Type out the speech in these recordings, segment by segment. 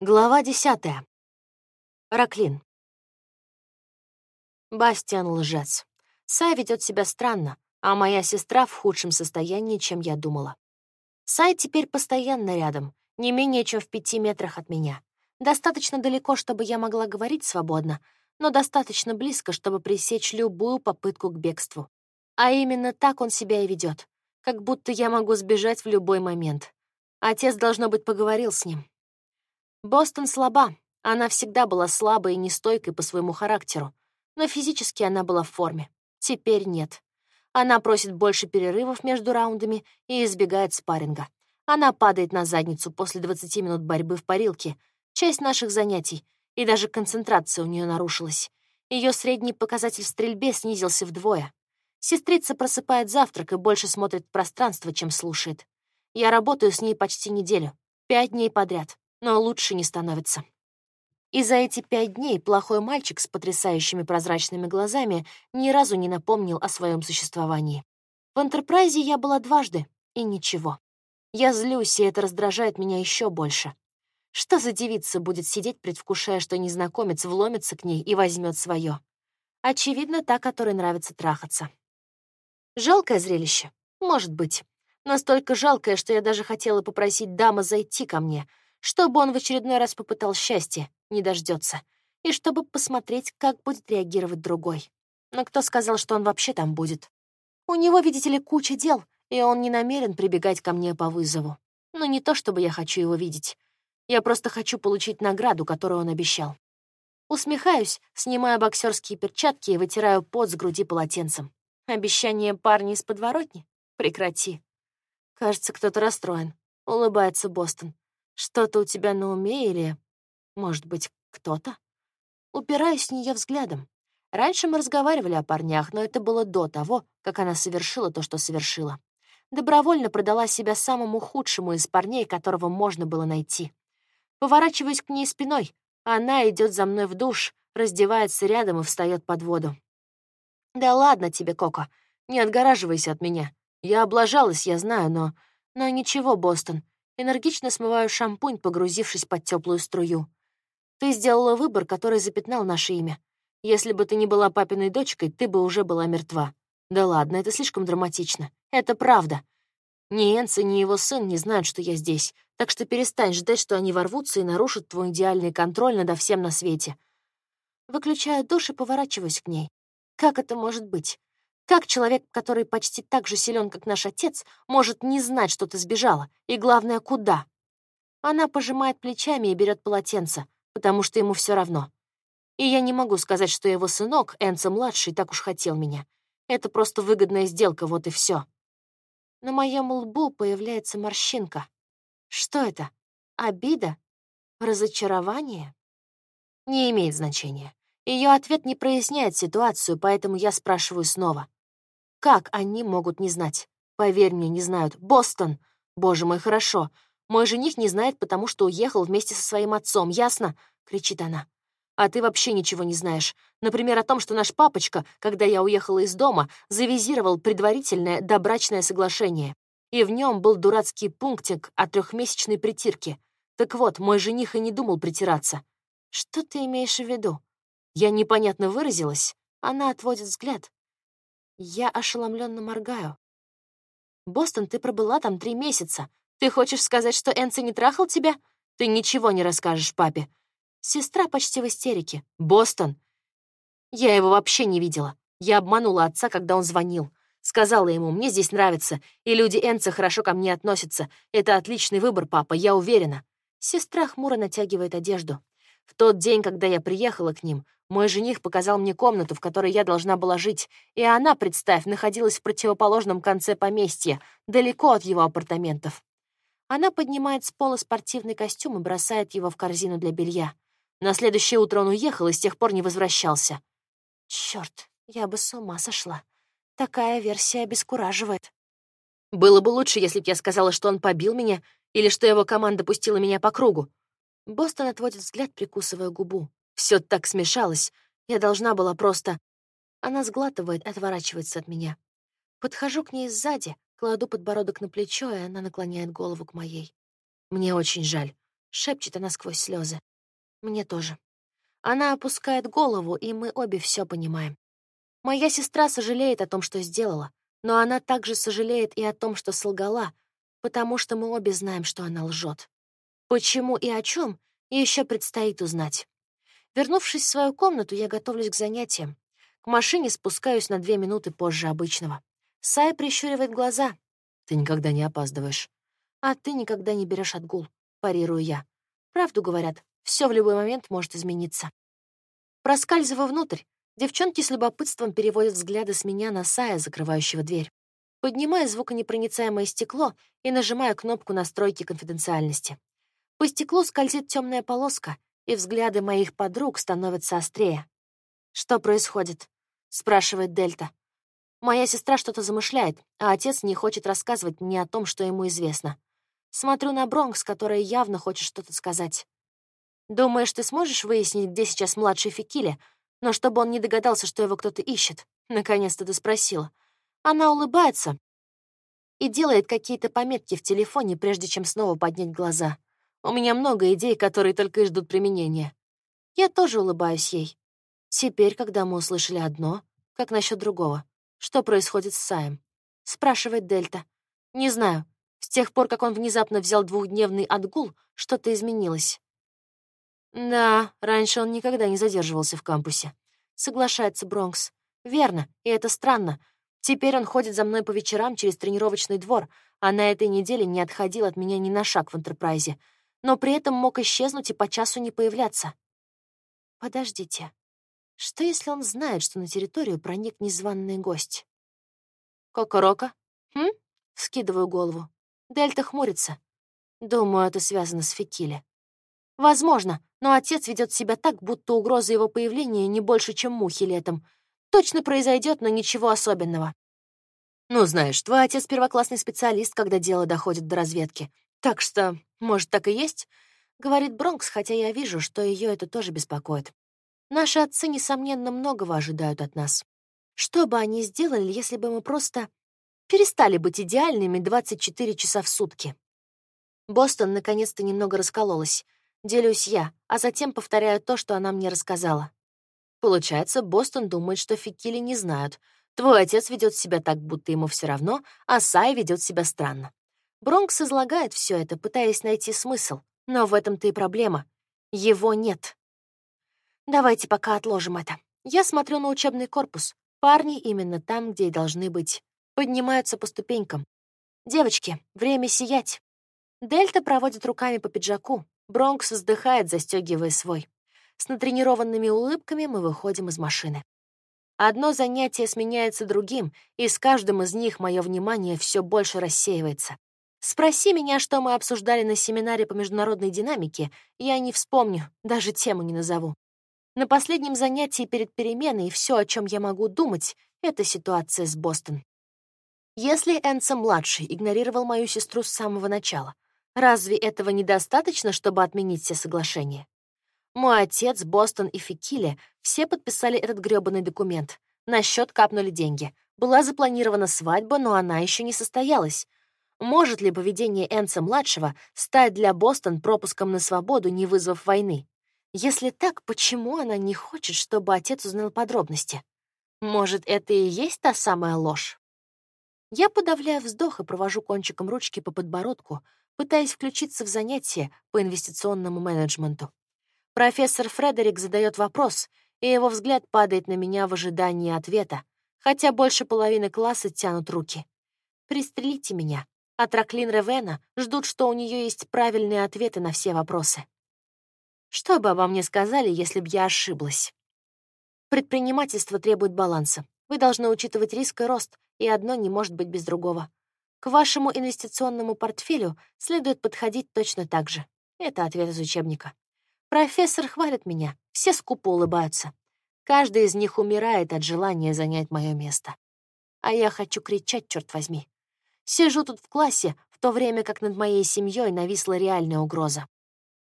Глава десятая. Раклин. Бастиан лжец. Сай ведет себя странно, а моя сестра в худшем состоянии, чем я думала. Сай теперь постоянно рядом, не менее чем в пяти метрах от меня. Достаточно далеко, чтобы я могла говорить свободно, но достаточно близко, чтобы пресечь любую попытку к бегству. А именно так он себя и ведет, как будто я могу сбежать в любой момент. Отец, должно быть, поговорил с ним. Бостон слаба. Она всегда была слабой и нестойкой по своему характеру, но физически она была в форме. Теперь нет. Она просит больше перерывов между раундами и избегает спарринга. Она падает на задницу после 20 минут борьбы в парилке, часть наших занятий, и даже концентрация у нее нарушилась. Ее средний показатель в стрельбе снизился вдвое. Сестрица просыпает завтрак и больше смотрит в пространство, чем слушает. Я работаю с ней почти неделю, пять дней подряд но лучше не становится. И за эти пять дней плохой мальчик с потрясающими прозрачными глазами ни разу не напомнил о своем существовании. В Энтерпрайзе я была дважды, и ничего. Я злюсь, и это раздражает меня еще больше. Что за девица будет сидеть, предвкушая, что незнакомец вломится к ней и возьмет свое? Очевидно, та, которой нравится трахаться. Жалкое зрелище? Может быть. Настолько жалкое, что я даже хотела попросить дама зайти ко мне — чтобы он в очередной раз попытал счастье, не дождется, и чтобы посмотреть, как будет реагировать другой. Но кто сказал, что он вообще там будет? У него, видите ли, куча дел, и он не намерен прибегать ко мне по вызову. Но не то, чтобы я хочу его видеть. Я просто хочу получить награду, которую он обещал. Усмехаюсь, снимаю боксерские перчатки и вытираю пот с груди полотенцем. Обещание парня из подворотни? Прекрати. Кажется, кто-то расстроен. Улыбается Бостон. Что-то у тебя на уме или, может быть, кто-то? Упираюсь с нее взглядом. Раньше мы разговаривали о парнях, но это было до того, как она совершила то, что совершила. Добровольно продала себя самому худшему из парней, которого можно было найти. Поворачиваюсь к ней спиной. Она идет за мной в душ, раздевается рядом и встает под воду. «Да ладно тебе, Коко, не отгораживайся от меня. Я облажалась, я знаю, но... Но ничего, Бостон, Энергично смываю шампунь, погрузившись под теплую струю. Ты сделала выбор, который запятнал наше имя. Если бы ты не была папиной дочкой, ты бы уже была мертва. Да ладно, это слишком драматично. Это правда. Ни Энси, ни его сын не знают, что я здесь, так что перестань ждать, что они ворвутся и нарушат твой идеальный контроль над всем на свете. Выключаю душ и поворачиваюсь к ней. Как это может быть? Как человек, который почти так же силен, как наш отец, может не знать, что ты сбежала? И главное, куда? Она пожимает плечами и берет полотенце, потому что ему все равно. И я не могу сказать, что его сынок, Энца-младший, так уж хотел меня. Это просто выгодная сделка, вот и все. На моем лбу появляется морщинка. Что это? Обида? Разочарование? Не имеет значения. Ее ответ не проясняет ситуацию, поэтому я спрашиваю снова. Как они могут не знать? Поверь мне, не знают. Бостон! Боже мой, хорошо. Мой жених не знает, потому что уехал вместе со своим отцом, ясно? Кричит она. А ты вообще ничего не знаешь. Например, о том, что наш папочка, когда я уехала из дома, завизировал предварительное добрачное соглашение. И в нем был дурацкий пунктик о трехмесячной притирке. Так вот, мой жених и не думал притираться. Что ты имеешь в виду? Я непонятно выразилась. Она отводит взгляд. Я ошеломленно моргаю. «Бостон, ты пробыла там три месяца. Ты хочешь сказать, что Энси не трахал тебя? Ты ничего не расскажешь папе». Сестра почти в истерике. «Бостон!» Я его вообще не видела. Я обманула отца, когда он звонил. Сказала ему, мне здесь нравится, и люди Энца хорошо ко мне относятся. Это отличный выбор, папа, я уверена. Сестра хмуро натягивает одежду. В тот день, когда я приехала к ним, мой жених показал мне комнату, в которой я должна была жить, и она, представь, находилась в противоположном конце поместья, далеко от его апартаментов. Она поднимает с пола спортивный костюм и бросает его в корзину для белья. На следующее утро он уехал и с тех пор не возвращался. Черт, я бы с ума сошла. Такая версия обескураживает. Было бы лучше, если б я сказала, что он побил меня или что его команда пустила меня по кругу. Бостон отводит взгляд, прикусывая губу. Все так смешалось. Я должна была просто... Она сглатывает, отворачивается от меня. Подхожу к ней сзади, кладу подбородок на плечо, и она наклоняет голову к моей. Мне очень жаль. — шепчет она сквозь слезы. Мне тоже. Она опускает голову, и мы обе все понимаем. Моя сестра сожалеет о том, что сделала, но она также сожалеет и о том, что солгала, потому что мы обе знаем, что она лжет. Почему и о чем еще предстоит узнать. Вернувшись в свою комнату, я готовлюсь к занятиям. К машине спускаюсь на две минуты позже обычного. Сай прищуривает глаза. «Ты никогда не опаздываешь». «А ты никогда не берешь отгул», — парирую я. Правду говорят, все в любой момент может измениться. Проскальзываю внутрь. Девчонки с любопытством переводят взгляды с меня на Сая, закрывающего дверь. Поднимаю звуконепроницаемое стекло и нажимаю кнопку настройки конфиденциальности. По стеклу скользит темная полоска, и взгляды моих подруг становятся острее. «Что происходит?» — спрашивает Дельта. Моя сестра что-то замышляет, а отец не хочет рассказывать мне о том, что ему известно. Смотрю на Бронкс, которая явно хочет что-то сказать. Думаешь, ты сможешь выяснить, где сейчас младший Фекиле, но чтобы он не догадался, что его кто-то ищет? Наконец-то ты спросила. Она улыбается и делает какие-то пометки в телефоне, прежде чем снова поднять глаза. У меня много идей, которые только и ждут применения. Я тоже улыбаюсь ей. Теперь, когда мы услышали одно, как насчет другого? Что происходит с Саем? Спрашивает Дельта. Не знаю. С тех пор, как он внезапно взял двухдневный отгул, что-то изменилось. Да, раньше он никогда не задерживался в кампусе. Соглашается Бронкс. Верно, и это странно. Теперь он ходит за мной по вечерам через тренировочный двор, а на этой неделе не отходил от меня ни на шаг в Энтерпрайзе, но при этом мог исчезнуть и по часу не появляться. Подождите. Что, если он знает, что на территорию проник незваный гость? Кокорока? Хм? Скидываю голову. Дельта хмурится. Думаю, это связано с Фекиле. Возможно, но отец ведет себя так, будто угроза его появления не больше, чем мухи летом. Точно произойдет, но ничего особенного. Ну, знаешь, твой отец первоклассный специалист, когда дело доходит до разведки. Так что, может, так и есть? Говорит Бронкс, хотя я вижу, что ее это тоже беспокоит. Наши отцы, несомненно, многого ожидают от нас. Что бы они сделали, если бы мы просто перестали быть идеальными 24 часа в сутки? Бостон наконец-то немного раскололась. Делюсь я, а затем повторяю то, что она мне рассказала. Получается, Бостон думает, что Фикили не знают. Твой отец ведет себя так, будто ему все равно, а Сай ведет себя странно. Бронкс излагает все это, пытаясь найти смысл, но в этом-то и проблема. Его нет. Давайте пока отложим это. Я смотрю на учебный корпус. Парни именно там, где и должны быть. Поднимаются по ступенькам. Девочки, время сиять. Дельта проводит руками по пиджаку, Бронкс вздыхает, застегивая свой. С натренированными улыбками мы выходим из машины. Одно занятие сменяется другим, и с каждым из них мое внимание все больше рассеивается. Спроси меня, что мы обсуждали на семинаре по международной динамике, я не вспомню, даже тему не назову. На последнем занятии перед переменой все, о чем я могу думать, это ситуация с Бостон. Если Энса-младший игнорировал мою сестру с самого начала, Разве этого недостаточно, чтобы отменить все соглашения? Мой отец, Бостон и Фикиле все подписали этот грёбаный документ. На счет капнули деньги. Была запланирована свадьба, но она еще не состоялась. Может ли поведение Энса-младшего стать для Бостон пропуском на свободу, не вызвав войны? Если так, почему она не хочет, чтобы отец узнал подробности? Может, это и есть та самая ложь? Я подавляю вздох и провожу кончиком ручки по подбородку, пытаясь включиться в занятия по инвестиционному менеджменту. Профессор Фредерик задает вопрос, и его взгляд падает на меня в ожидании ответа, хотя больше половины класса тянут руки. «Пристрелите меня», а Траклин Ревена ждут, что у нее есть правильные ответы на все вопросы. Что бы обо мне сказали, если бы я ошиблась? Предпринимательство требует баланса. Вы должны учитывать риск и рост, и одно не может быть без другого. К вашему инвестиционному портфелю следует подходить точно так же. Это ответ из учебника. Профессор хвалит меня, все скупо улыбаются. Каждый из них умирает от желания занять мое место. А я хочу кричать, черт возьми. Сижу тут в классе, в то время как над моей семьей нависла реальная угроза.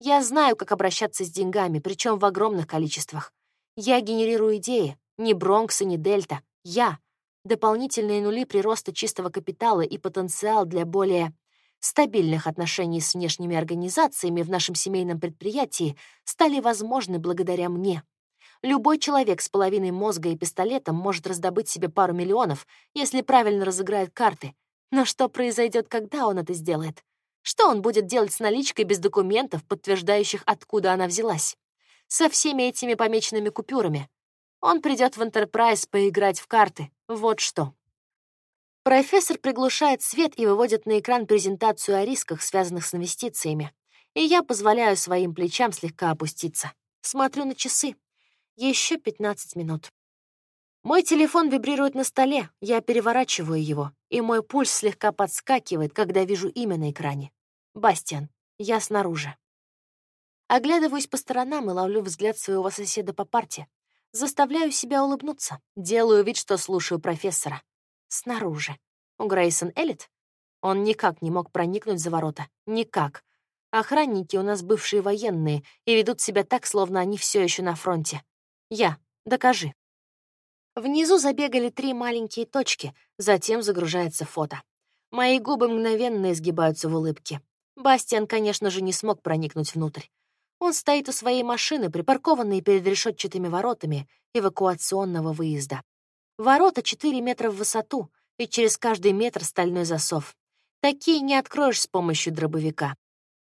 Я знаю, как обращаться с деньгами, причем в огромных количествах. Я генерирую идеи, ни Бронкс и ни Дельта. Я дополнительные нули прироста чистого капитала и потенциал для более стабильных отношений с внешними организациями в нашем семейном предприятии стали возможны благодаря мне. Любой человек с половиной мозга и пистолетом может раздобыть себе пару миллионов, если правильно разыграет карты. Но что произойдет, когда он это сделает? Что он будет делать с наличкой без документов, подтверждающих, откуда она взялась? Со всеми этими помеченными купюрами. Он придет в Enterprise поиграть в карты. Вот что. Профессор приглушает свет и выводит на экран презентацию о рисках, связанных с инвестициями. И я позволяю своим плечам слегка опуститься. Смотрю на часы. Еще 15 минут. Мой телефон вибрирует на столе, я переворачиваю его, и мой пульс слегка подскакивает, когда вижу имя на экране. Бастиан, я снаружи. Оглядываюсь по сторонам и ловлю взгляд своего соседа по парте. Заставляю себя улыбнуться, делаю вид, что слушаю профессора. Снаружи. У Грейсон Эллит? Он никак не мог проникнуть за ворота. Никак. Охранники у нас бывшие военные и ведут себя так, словно они все еще на фронте. Я. Докажи. Внизу забегали три маленькие точки, затем загружается фото. Мои губы мгновенно изгибаются в улыбке. Бастиан, конечно же, не смог проникнуть внутрь. Он стоит у своей машины, припаркованной перед решетчатыми воротами эвакуационного выезда. Ворота 4 метра в высоту, и через каждый метр стальной засов. Такие не откроешь с помощью дробовика.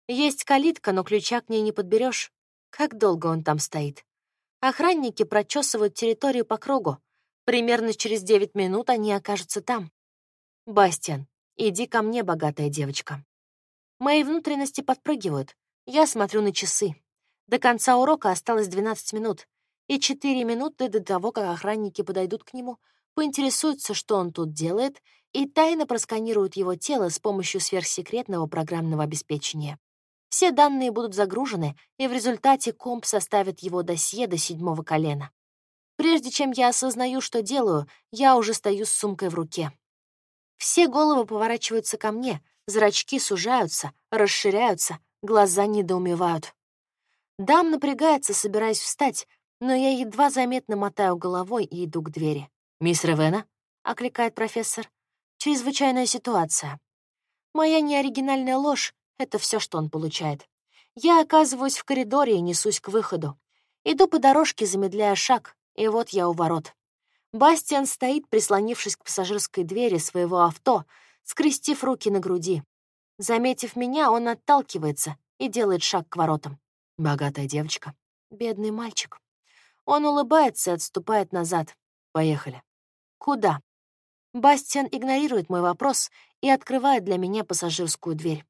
Есть калитка, но ключа к ней не подберешь. Как долго он там стоит? Охранники прочесывают территорию по кругу. Примерно через 9 минут они окажутся там. Бастиан, иди ко мне, богатая девочка. Мои внутренности подпрыгивают. Я смотрю на часы. До конца урока осталось 12 минут и четыре минуты до того, как охранники подойдут к нему, поинтересуются, что он тут делает, и тайно просканируют его тело с помощью сверхсекретного программного обеспечения. Все данные будут загружены, и в результате комп составит его досье до седьмого колена. Прежде чем я осознаю, что делаю, я уже стою с сумкой в руке. Все головы поворачиваются ко мне, зрачки сужаются, расширяются, глаза недоумевают. Дам напрягается, собираясь встать, но я едва заметно мотаю головой и иду к двери. «Мисс Ревена?» — окликает профессор. «Чрезвычайная ситуация. Моя неоригинальная ложь — это все, что он получает. Я оказываюсь в коридоре и несусь к выходу. Иду по дорожке, замедляя шаг, и вот я у ворот. Бастиан стоит, прислонившись к пассажирской двери своего авто, скрестив руки на груди. Заметив меня, он отталкивается и делает шаг к воротам. Богатая девочка. Бедный мальчик. Он улыбается и отступает назад. Поехали. Куда? Бастиан игнорирует мой вопрос и открывает для меня пассажирскую дверь.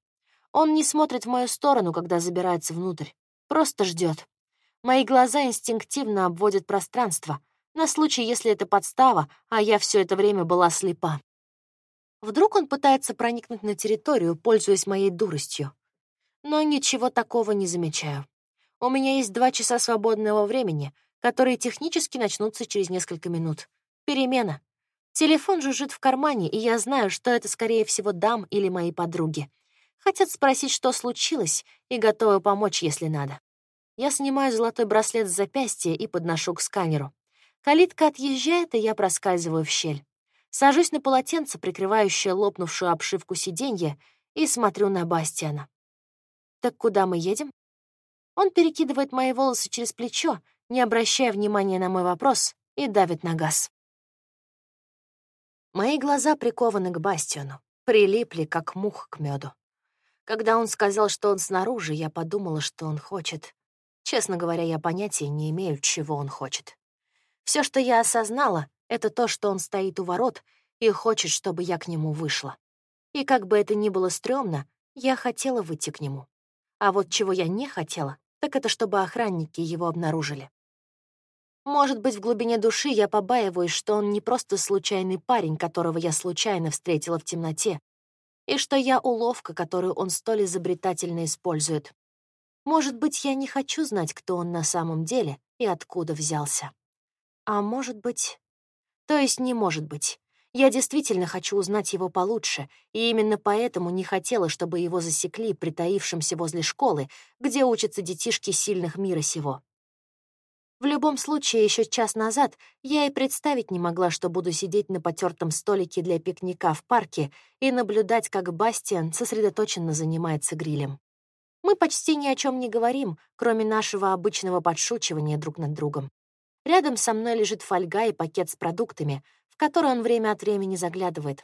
Он не смотрит в мою сторону, когда забирается внутрь. Просто ждет. Мои глаза инстинктивно обводят пространство, на случай, если это подстава, а я все это время была слепа. Вдруг он пытается проникнуть на территорию, пользуясь моей дуростью. Но ничего такого не замечаю. У меня есть два часа свободного времени, которые технически начнутся через несколько минут. Перемена. Телефон жужжит в кармане, и я знаю, что это, скорее всего, дам или мои подруги. Хотят спросить, что случилось, и готовы помочь, если надо. Я снимаю золотой браслет с запястья и подношу к сканеру. Калитка отъезжает, и я проскальзываю в щель. Сажусь на полотенце, прикрывающее лопнувшую обшивку сиденья, и смотрю на Бастиана. «Так куда мы едем?» Он перекидывает мои волосы через плечо, не обращая внимания на мой вопрос, и давит на газ. Мои глаза прикованы к Бастиону, прилипли, как мух к меду. Когда он сказал, что он снаружи, я подумала, что он хочет. Честно говоря, я понятия не имею, чего он хочет. Все, что я осознала, это то, что он стоит у ворот и хочет, чтобы я к нему вышла. И как бы это ни было стрёмно, я хотела выйти к нему. А вот чего я не хотела, так это чтобы охранники его обнаружили. Может быть, в глубине души я побаиваюсь, что он не просто случайный парень, которого я случайно встретила в темноте, и что я уловка, которую он столь изобретательно использует. Может быть, я не хочу знать, кто он на самом деле и откуда взялся. А может быть... То есть не может быть. Я действительно хочу узнать его получше, и именно поэтому не хотела, чтобы его засекли притаившимся возле школы, где учатся детишки сильных мира сего. В любом случае, еще час назад я и представить не могла, что буду сидеть на потертом столике для пикника в парке и наблюдать, как Бастиан сосредоточенно занимается грилем. Мы почти ни о чем не говорим, кроме нашего обычного подшучивания друг над другом. Рядом со мной лежит фольга и пакет с продуктами, в который он время от времени заглядывает.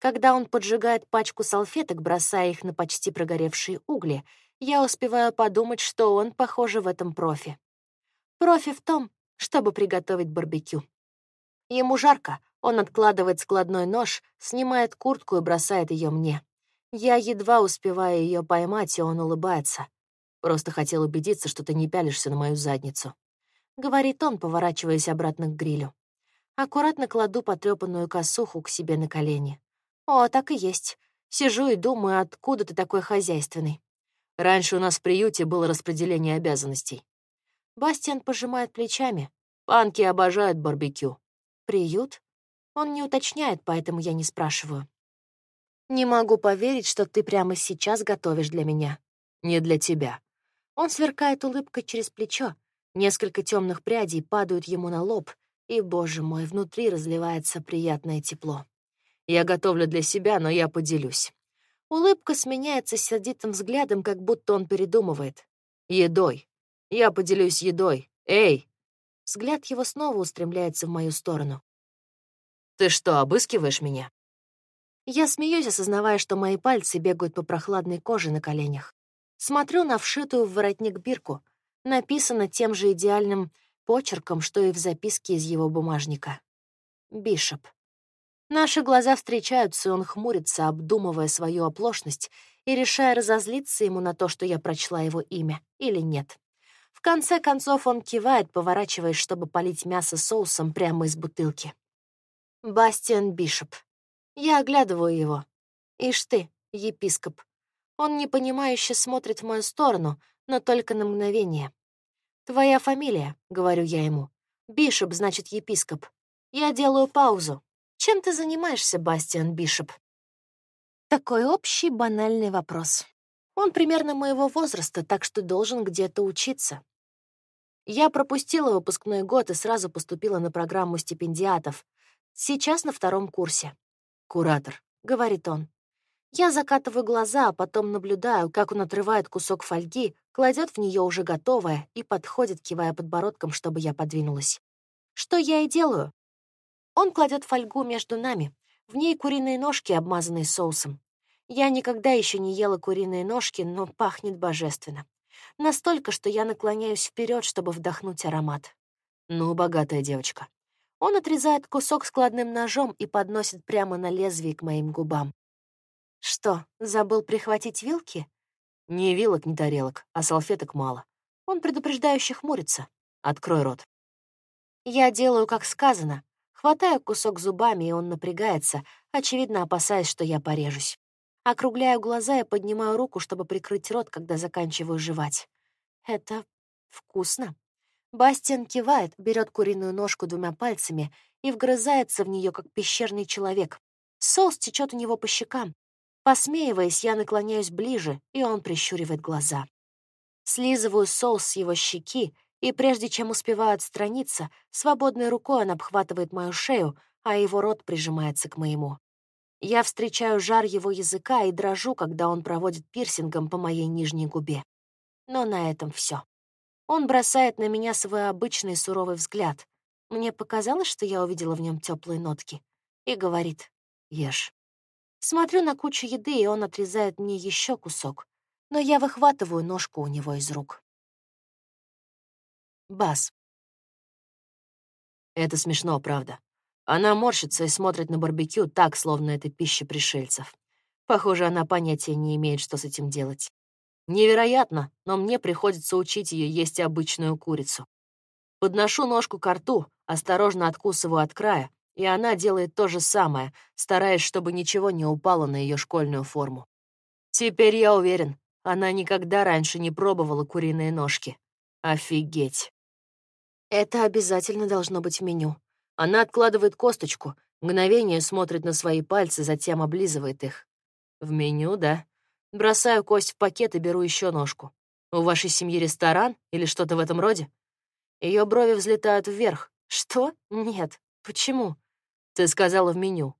Когда он поджигает пачку салфеток, бросая их на почти прогоревшие угли, я успеваю подумать, что он, похоже, в этом профи. Профи в том, чтобы приготовить барбекю. Ему жарко, он откладывает складной нож, снимает куртку и бросает ее мне. Я едва успеваю ее поймать, и он улыбается. Просто хотел убедиться, что ты не пялишься на мою задницу. — говорит он, поворачиваясь обратно к грилю. Аккуратно кладу потрёпанную косуху к себе на колени. О, так и есть. Сижу и думаю, откуда ты такой хозяйственный. Раньше у нас в приюте было распределение обязанностей. Бастиан пожимает плечами. Панки обожают барбекю. Приют? Он не уточняет, поэтому я не спрашиваю. Не могу поверить, что ты прямо сейчас готовишь для меня. Не для тебя. Он сверкает улыбкой через плечо, Несколько темных прядей падают ему на лоб, и, боже мой, внутри разливается приятное тепло. Я готовлю для себя, но я поделюсь. Улыбка сменяется сердитым взглядом, как будто он передумывает. Едой. Я поделюсь едой. Эй! Взгляд его снова устремляется в мою сторону. Ты что, обыскиваешь меня? Я смеюсь, осознавая, что мои пальцы бегают по прохладной коже на коленях. Смотрю на вшитую в воротник бирку, написано тем же идеальным почерком, что и в записке из его бумажника. Бишоп. Наши глаза встречаются, и он хмурится, обдумывая свою оплошность и решая, разозлиться ему на то, что я прочла его имя, или нет. В конце концов он кивает, поворачиваясь, чтобы полить мясо соусом прямо из бутылки. Бастиан Бишоп. Я оглядываю его. Ишь ты, епископ. Он непонимающе смотрит в мою сторону, но только на мгновение. «Твоя фамилия», — говорю я ему. «Бишоп, значит, епископ». Я делаю паузу. «Чем ты занимаешься, Бастиан Бишоп?» Такой общий банальный вопрос. Он примерно моего возраста, так что должен где-то учиться. Я пропустила выпускной год и сразу поступила на программу стипендиатов. Сейчас на втором курсе. «Куратор», — говорит он. Я закатываю глаза, а потом наблюдаю, как он отрывает кусок фольги, кладет в нее уже готовое и подходит, кивая подбородком, чтобы я подвинулась. Что я и делаю. Он кладет фольгу между нами. В ней куриные ножки, обмазанные соусом. Я никогда еще не ела куриные ножки, но пахнет божественно. Настолько, что я наклоняюсь вперед, чтобы вдохнуть аромат. Ну, богатая девочка. Он отрезает кусок складным ножом и подносит прямо на лезвие к моим губам. Что, забыл прихватить вилки? Ни вилок, ни тарелок, а салфеток мало. Он предупреждающе хмурится. Открой рот. Я делаю, как сказано. Хватаю кусок зубами, и он напрягается, очевидно опасаясь, что я порежусь. Округляю глаза и поднимаю руку, чтобы прикрыть рот, когда заканчиваю жевать. Это вкусно. Бастиан кивает, берет куриную ножку двумя пальцами и вгрызается в нее, как пещерный человек. Соус течет у него по щекам, Посмеиваясь, я наклоняюсь ближе, и он прищуривает глаза. Слизываю соус с его щеки, и прежде чем успеваю отстраниться, свободной рукой он обхватывает мою шею, а его рот прижимается к моему. Я встречаю жар его языка и дрожу, когда он проводит пирсингом по моей нижней губе. Но на этом все. Он бросает на меня свой обычный суровый взгляд. Мне показалось, что я увидела в нем теплые нотки. И говорит «Ешь». Смотрю на кучу еды, и он отрезает мне еще кусок, но я выхватываю ножку у него из рук. Бас. Это смешно, правда. Она морщится и смотрит на барбекю так, словно это пища пришельцев. Похоже, она понятия не имеет, что с этим делать. Невероятно, но мне приходится учить ее есть обычную курицу. Подношу ножку к рту, осторожно откусываю от края, и она делает то же самое, стараясь, чтобы ничего не упало на ее школьную форму. Теперь я уверен, она никогда раньше не пробовала куриные ножки. Офигеть. Это обязательно должно быть в меню. Она откладывает косточку, мгновение смотрит на свои пальцы, затем облизывает их. В меню, да. Бросаю кость в пакет и беру еще ножку. У вашей семьи ресторан или что-то в этом роде? Ее брови взлетают вверх. Что? Нет. Почему? Ты сказала в меню.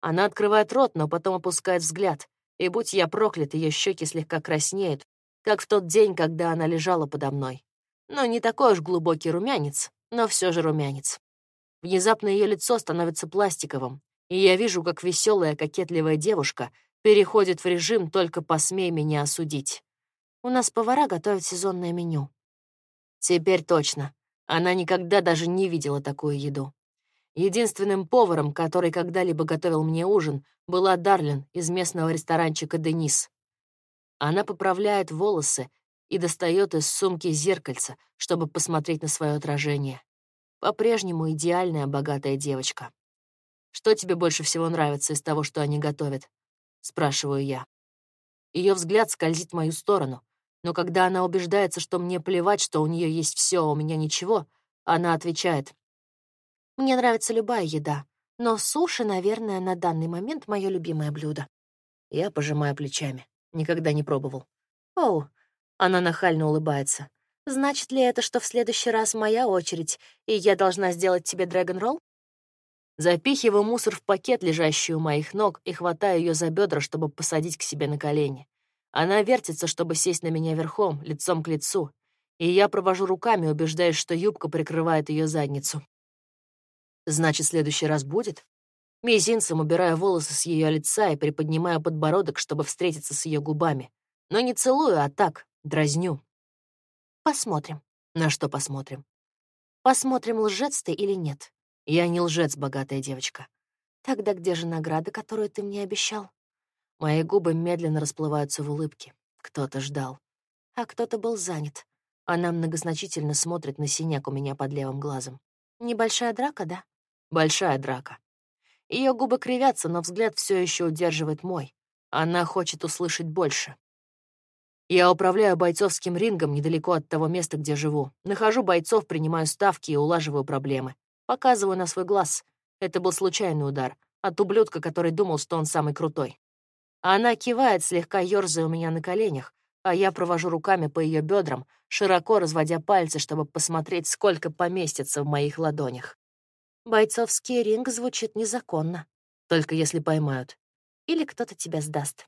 Она открывает рот, но потом опускает взгляд. И будь я проклят, ее щеки слегка краснеют, как в тот день, когда она лежала подо мной. Но не такой уж глубокий румянец, но все же румянец. Внезапно ее лицо становится пластиковым, и я вижу, как веселая, кокетливая девушка переходит в режим «только посмей меня осудить». У нас повара готовят сезонное меню. Теперь точно. Она никогда даже не видела такую еду. Единственным поваром, который когда-либо готовил мне ужин, была Дарлин из местного ресторанчика «Денис». Она поправляет волосы и достает из сумки зеркальце, чтобы посмотреть на свое отражение. По-прежнему идеальная богатая девочка. «Что тебе больше всего нравится из того, что они готовят?» — спрашиваю я. Ее взгляд скользит в мою сторону, но когда она убеждается, что мне плевать, что у нее есть все, а у меня ничего, она отвечает. «Мне нравится любая еда, но суши, наверное, на данный момент мое любимое блюдо». Я пожимаю плечами. Никогда не пробовал. «Оу», — она нахально улыбается. «Значит ли это, что в следующий раз моя очередь, и я должна сделать тебе дрэгон-ролл?» Запихиваю мусор в пакет, лежащий у моих ног, и хватаю ее за бедра, чтобы посадить к себе на колени. Она вертится, чтобы сесть на меня верхом, лицом к лицу, и я провожу руками, убеждаясь, что юбка прикрывает ее задницу. Значит, следующий раз будет? Мизинцем убираю волосы с ее лица и приподнимаю подбородок, чтобы встретиться с ее губами. Но не целую, а так, дразню. Посмотрим. На что посмотрим? Посмотрим, лжец ты или нет. Я не лжец, богатая девочка. Тогда где же награда, которую ты мне обещал? Мои губы медленно расплываются в улыбке. Кто-то ждал. А кто-то был занят. Она многозначительно смотрит на синяк у меня под левым глазом. Небольшая драка, да? Большая драка. Ее губы кривятся, но взгляд все еще удерживает мой. Она хочет услышать больше. Я управляю бойцовским рингом недалеко от того места, где живу. Нахожу бойцов, принимаю ставки и улаживаю проблемы. Показываю на свой глаз. Это был случайный удар. От ублюдка, который думал, что он самый крутой. Она кивает, слегка ёрзая у меня на коленях, а я провожу руками по ее бедрам, широко разводя пальцы, чтобы посмотреть, сколько поместится в моих ладонях. Бойцовский ринг звучит незаконно. Только если поймают. Или кто-то тебя сдаст.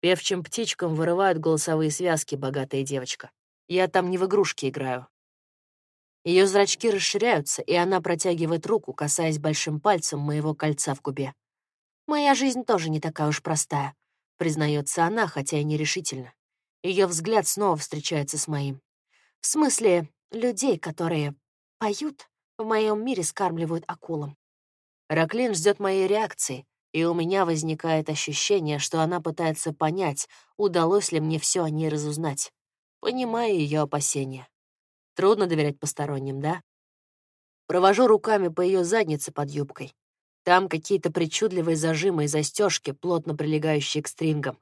Певчим птичкам вырывают голосовые связки, богатая девочка. Я там не в игрушки играю. Ее зрачки расширяются, и она протягивает руку, касаясь большим пальцем моего кольца в губе. «Моя жизнь тоже не такая уж простая», — признается она, хотя и нерешительно. Ее взгляд снова встречается с моим. В смысле, людей, которые поют, в моем мире скармливают акулам. Раклин ждет моей реакции, и у меня возникает ощущение, что она пытается понять, удалось ли мне все о ней разузнать. Понимаю ее опасения. Трудно доверять посторонним, да? Провожу руками по ее заднице под юбкой. Там какие-то причудливые зажимы и застежки, плотно прилегающие к стрингам.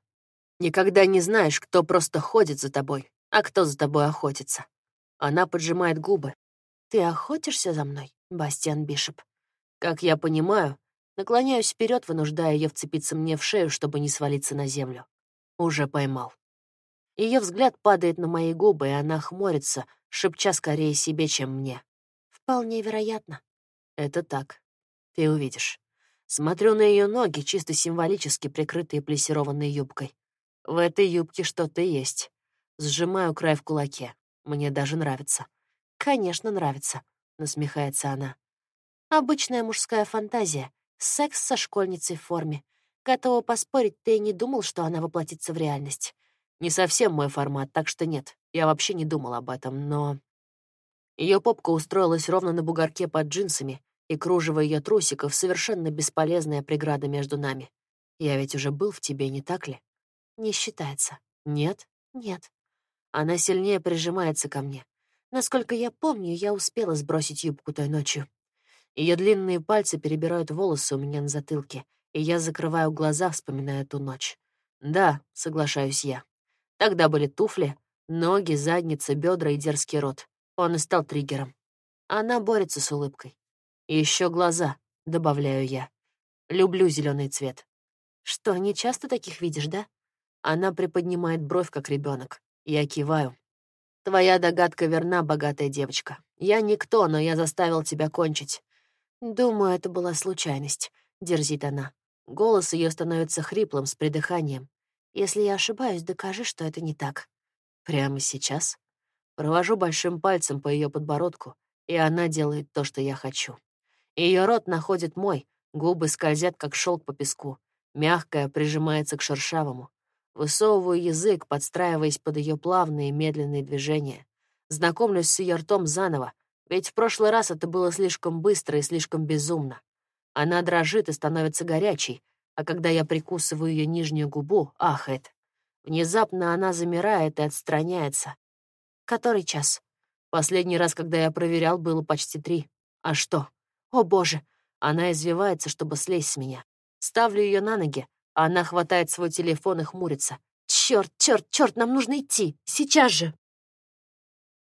Никогда не знаешь, кто просто ходит за тобой, а кто за тобой охотится. Она поджимает губы, «Ты охотишься за мной, Бастиан Бишоп?» Как я понимаю, наклоняюсь вперед, вынуждая ее вцепиться мне в шею, чтобы не свалиться на землю. Уже поймал. Ее взгляд падает на мои губы, и она хмурится, шепча скорее себе, чем мне. Вполне вероятно. Это так. Ты увидишь. Смотрю на ее ноги, чисто символически прикрытые плессированной юбкой. В этой юбке что-то есть. Сжимаю край в кулаке. Мне даже нравится. «Конечно, нравится», — насмехается она. «Обычная мужская фантазия. Секс со школьницей в форме. Готова поспорить, ты не думал, что она воплотится в реальность. Не совсем мой формат, так что нет, я вообще не думал об этом, но...» Ее попка устроилась ровно на бугорке под джинсами, и кружево ее трусиков — совершенно бесполезная преграда между нами. Я ведь уже был в тебе, не так ли? Не считается. Нет? Нет. Она сильнее прижимается ко мне. Насколько я помню, я успела сбросить юбку той ночью. Ее длинные пальцы перебирают волосы у меня на затылке, и я закрываю глаза, вспоминая ту ночь. Да, соглашаюсь я. Тогда были туфли, ноги, задница, бедра и дерзкий рот. Он и стал триггером. Она борется с улыбкой. Еще глаза, добавляю я. Люблю зеленый цвет. Что, не часто таких видишь, да? Она приподнимает бровь, как ребенок. Я киваю. Твоя догадка верна, богатая девочка. Я никто, но я заставил тебя кончить. Думаю, это была случайность, дерзит она. Голос ее становится хриплым, с придыханием. Если я ошибаюсь, докажи, что это не так. Прямо сейчас. Провожу большим пальцем по ее подбородку, и она делает то, что я хочу. Ее рот находит мой, губы скользят, как шелк по песку. Мягкая прижимается к шершавому. Высовываю язык, подстраиваясь под ее плавные медленные движения. Знакомлюсь с ее ртом заново, ведь в прошлый раз это было слишком быстро и слишком безумно. Она дрожит и становится горячей, а когда я прикусываю ее нижнюю губу, ахает. Внезапно она замирает и отстраняется. Который час? Последний раз, когда я проверял, было почти три. А что? О, боже! Она извивается, чтобы слезть с меня. Ставлю ее на ноги, она хватает свой телефон и хмурится. Черт, черт, черт, нам нужно идти! Сейчас же!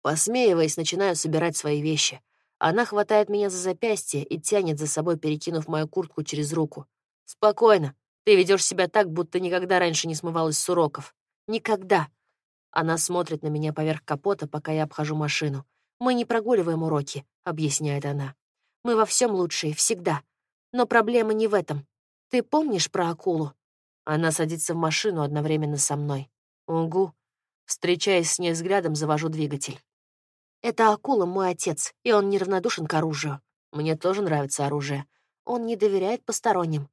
Посмеиваясь, начинаю собирать свои вещи. Она хватает меня за запястье и тянет за собой, перекинув мою куртку через руку. «Спокойно. Ты ведешь себя так, будто никогда раньше не смывалась с уроков. Никогда!» Она смотрит на меня поверх капота, пока я обхожу машину. «Мы не прогуливаем уроки», — объясняет она. «Мы во всем лучшие, всегда. Но проблема не в этом. Ты помнишь про акулу?» Она садится в машину одновременно со мной. «Угу». Встречаясь с ней взглядом, завожу двигатель. Это акула мой отец, и он неравнодушен к оружию. Мне тоже нравится оружие. Он не доверяет посторонним.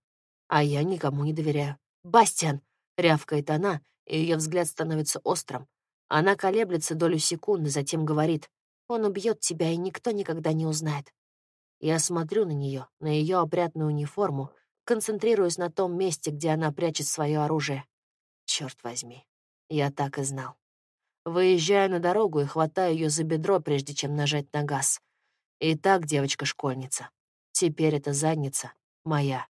А я никому не доверяю. «Бастиан!» — рявкает она, и ее взгляд становится острым. Она колеблется долю секунды, затем говорит. «Он убьет тебя, и никто никогда не узнает». Я смотрю на нее, на ее опрятную униформу, концентрируясь на том месте, где она прячет свое оружие. Черт возьми, я так и знал. Выезжаю на дорогу и хватаю ее за бедро, прежде чем нажать на газ. Итак, девочка-школьница, теперь эта задница моя.